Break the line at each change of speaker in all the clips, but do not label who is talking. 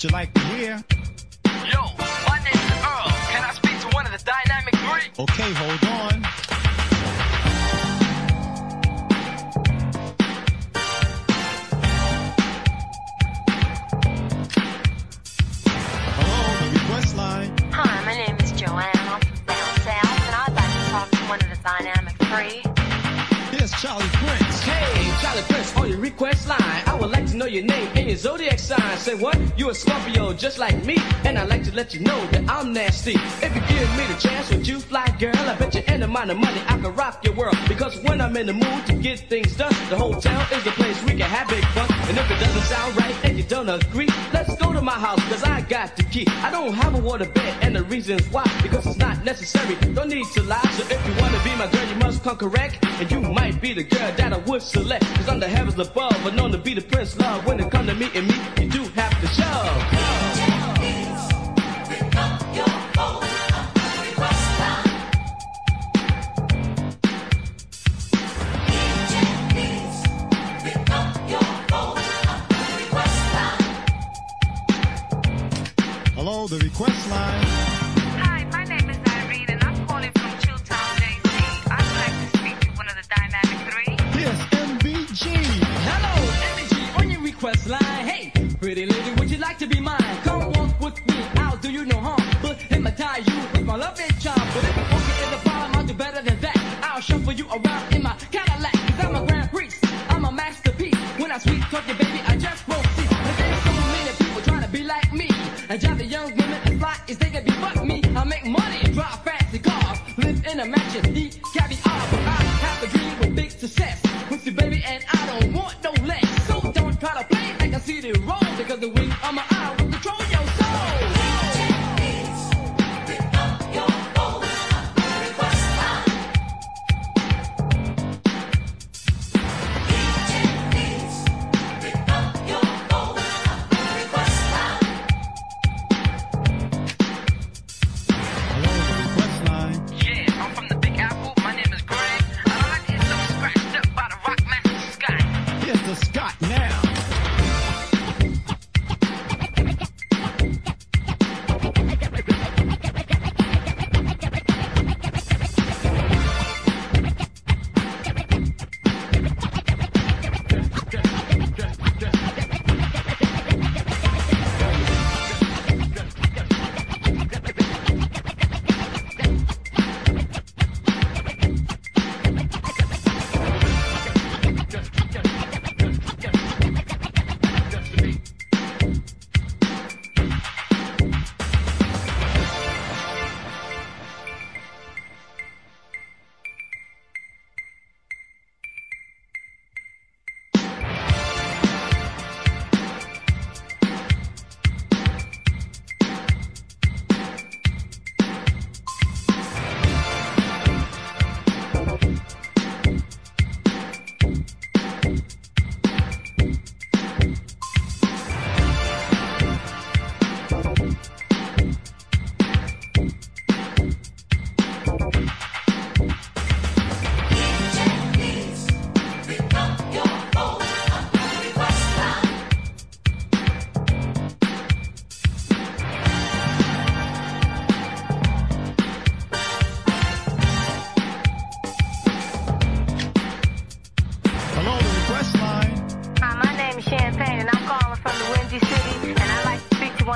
what you like to hear?
Yo, my name is Earl. Can I speak to one of the Dynamic Three?
Okay, hold on. Hello, the request line.
Hi, my name is Joanne. I'm from down south, and I'd like to talk to one of the Dynamic Three.
Here's Charlie Prince.
Hey, Charlie Prince on your request line. Your name and your zodiac sign. Say what? You a Scorpio just like me, and I'd like to let you know that I'm nasty. If you give me the chance, would you fly, girl? I bet you any amount of money I can rock your world. Because when I'm in the mood to get things done, the hotel is the place we can have big fun. And if it doesn't sound right and you don't agree, let's go to my house, cause I got the key. I don't have a water bed, and the reason's why, because it's not necessary. Don't need to lie, so if you wanna be my girl, you must come correct. And you might be the girl that I would select, cause I'm the heavens above, but known to be the prince love. When it come to me and me, you do have to show.
Hello, the request line.
You no harm. But hypnotize you with my love and charm. But if you walk in the problem, I'll do better than that. I'll shuffle you around in my Cadillac. Cause I'm a grand priest, I'm a masterpiece. When I sweet talk you, baby, I just won't see. But there's so many people trying to be like me. And drive the young women as fly as they can be but me. I make money, drive fancy cars, live in a mansion, eat caviar. But I have a dream with big success. With you, baby, and I don't want no less. So don't try to play like a city roll. Because the wing on my eye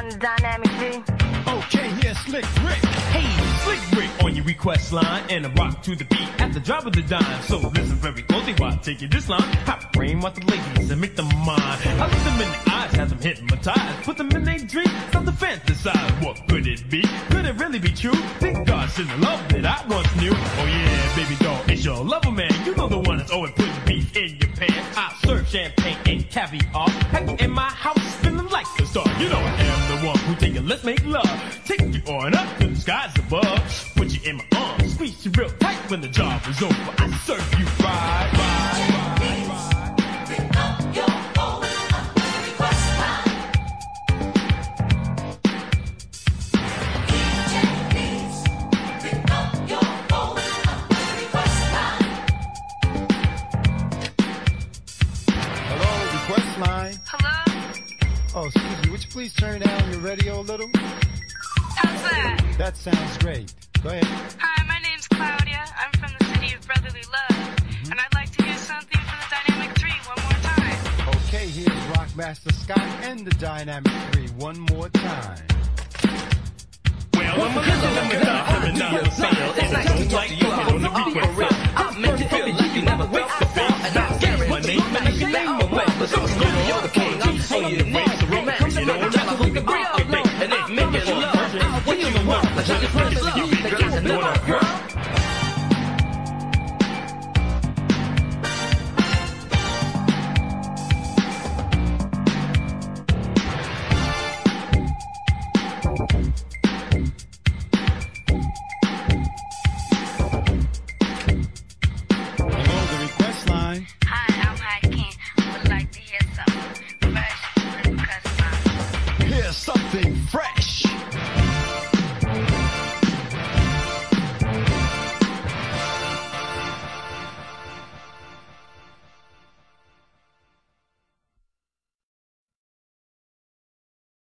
one Dynamic.
Okay, here's Slick Rick.
Hey, Slick Rick on your request line and a rock to the beat at the drop of the dime. So listen very closely while you this line. I brain with the ladies and make them mine. I look them in the eyes, have them hypnotized. Put them in their dream, start to fantasize. What could it be? Could it really be true? Think God sent the love that I once knew. Oh yeah, baby doll, it's your lover man. You know the one that's always putting beef in your pants. I serve champagne and caviar. Pack in my house, feeling like a star. You know I let's make love. Take you on up to the skies above. Put you in my arms, squeeze you real tight when the job is over. I serve you right,
Oh, excuse me, would you please turn down your radio a little?
How's that?
That sounds great. Go ahead.
Hi, my name's Claudia. I'm from the city of brotherly love. Mm-hmm. And I'd like to hear something from the Dynamic 3 one more time.
Okay, here's Rockmaster Scott and the Dynamic 3 one more time.
Well, I'm a little bit of a phenomenal sound, and I don't like you on the request line.
I'll make you feel like you're not